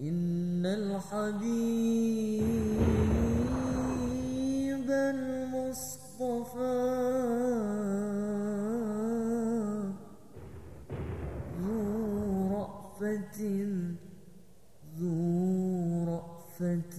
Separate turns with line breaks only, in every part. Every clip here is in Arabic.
إن الحبيب المصطفى ذو رأفة ذو رأفة.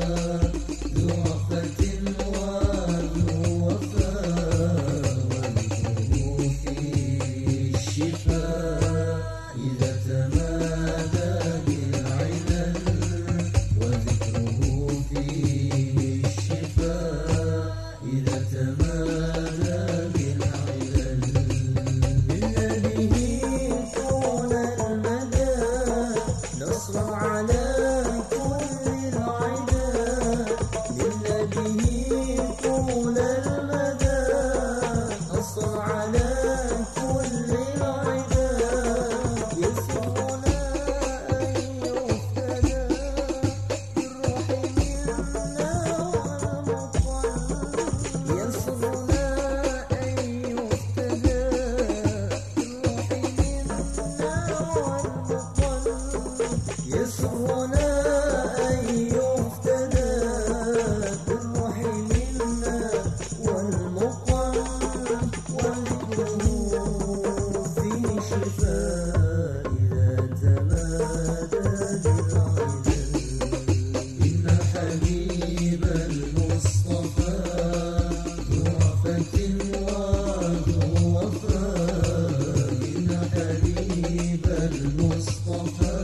حبيب إن حبيب المصطفى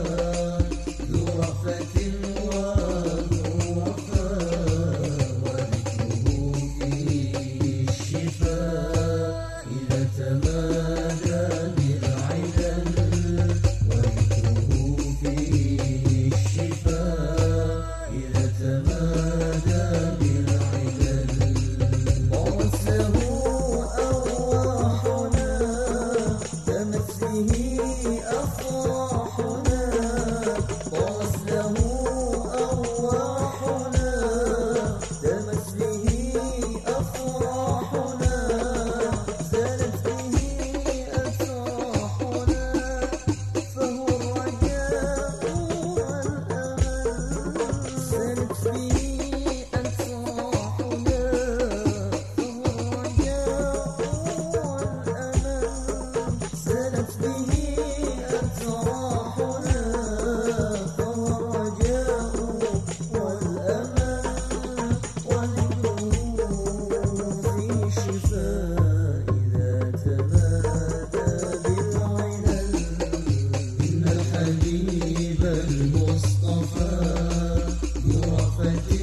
ذو رأفة وذو وفاء وذكره فيه الشفاء إذا تمادى المصطفى. برفقتي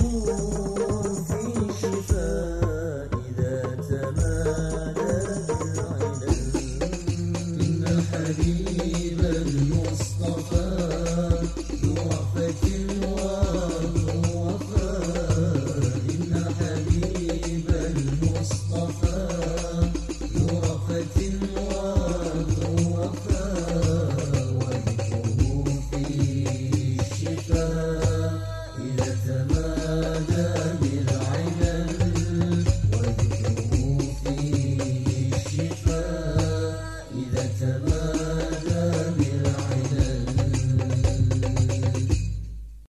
ooh.